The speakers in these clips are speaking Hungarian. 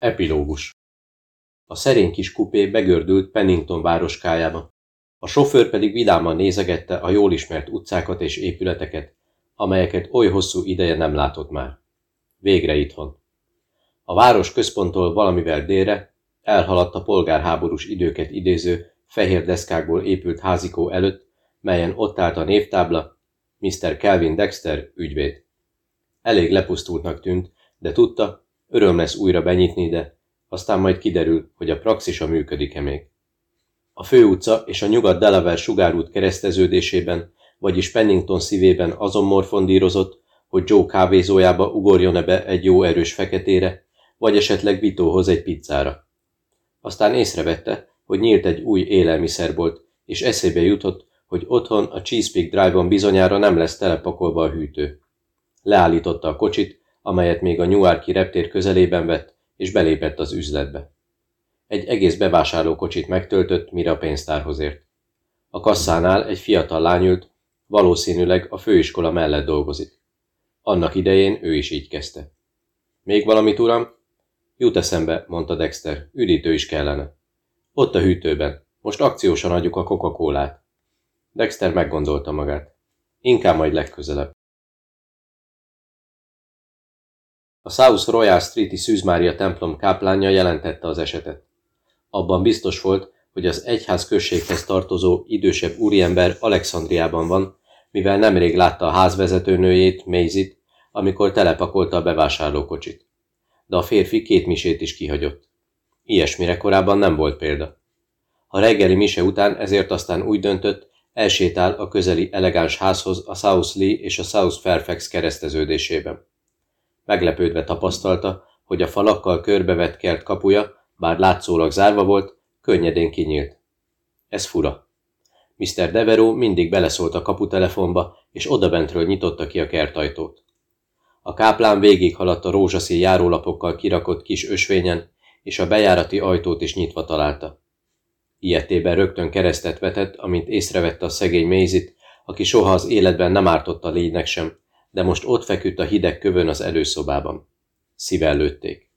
Epilógus A szerény kis kupé begördült Pennington városkájába. A sofőr pedig vidáman nézegette a jól ismert utcákat és épületeket, amelyeket oly hosszú ideje nem látott már. Végre itthon. A város központtól valamivel délre elhaladt a polgárháborús időket idéző fehér deszkákból épült házikó előtt, melyen ott állt a névtábla, Mr. Kelvin Dexter, ügyvéd. Elég lepusztultnak tűnt, de tudta, öröm lesz újra benyitni ide, aztán majd kiderül, hogy a praxisa működik-e még. A főutca és a nyugat Delaware sugárút kereszteződésében, vagyis Pennington szívében azon morfondírozott, hogy Joe kávézójába ugorjon-e be egy jó erős feketére, vagy esetleg Vitóhoz egy pizzára. Aztán észrevette, hogy nyílt egy új élelmiszerbolt, és eszébe jutott, hogy otthon a Chesapeake Drive-on bizonyára nem lesz telepakolva a hűtő. Leállította a kocsit, amelyet még a Newarki reptér közelében vett, és belépett az üzletbe. Egy egész bevásárlókocsit megtöltött, mire a pénztárhoz ért. A kasszánál egy fiatal lány ült, valószínűleg a főiskola mellett dolgozik. Annak idején ő is így kezdte. Még valamit, uram? Jut eszembe, mondta Dexter, üdítő is kellene. Ott a hűtőben. Most akciósan adjuk a coca -Colát. Dexter meggondolta magát. Inkább majd legközelebb. A South Royal Street-i Szűz Mária templom káplánja jelentette az esetet. Abban biztos volt, hogy az egyház községhez tartozó idősebb úriember Alexandriában van, mivel nemrég látta a házvezetőnőjét, Maisie-t, amikor telepakolta a bevásárlókocsit. De a férfi két misét is kihagyott. Ilyesmire korábban nem volt példa. A reggeli mise után ezért aztán úgy döntött, elsétál a közeli elegáns házhoz a South Lee és a South Fairfax kereszteződésében. Meglepődve tapasztalta, hogy a falakkal körbevett kert kapuja, bár látszólag zárva volt, könnyedén kinyílt. Ez fura. Mr. Deveró mindig beleszólt a kaputelefonba, és odabentről nyitotta ki a kertajtót. A káplán végighaladt a rózsaszín járólapokkal kirakott kis ösvényen, és a bejárati ajtót is nyitva találta. Ilyetében rögtön keresztet vetett, amint észrevette a szegény Mézit, aki soha az életben nem ártott a lénynek sem, de most ott feküdt a hideg kövön az előszobában. Szívellőtték.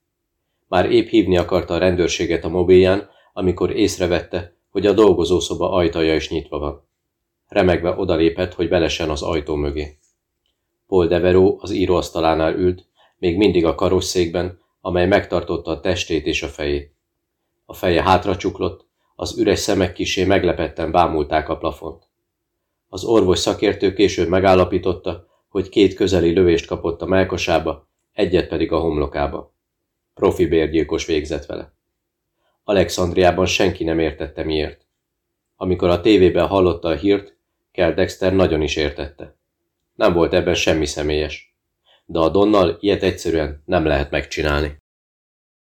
Már épp hívni akarta a rendőrséget a mobilján, amikor észrevette, hogy a dolgozószoba ajtaja is nyitva van. Remegve odalépett, hogy belesen az ajtó mögé. Paul Deveró az íróasztalánál ült, még mindig a karosszékben, amely megtartotta a testét és a fejét. A feje hátra csuklott, az üres szemek kisé meglepetten bámulták a plafont. Az orvos szakértő később megállapította, hogy két közeli lövést kapott a melkosába, egyet pedig a homlokába. Profi bérgyilkos végzett vele. Alexandriában senki nem értette miért. Amikor a tévében hallotta a hírt, Kell Dexter nagyon is értette. Nem volt ebben semmi személyes. De a Donnal ilyet egyszerűen nem lehet megcsinálni.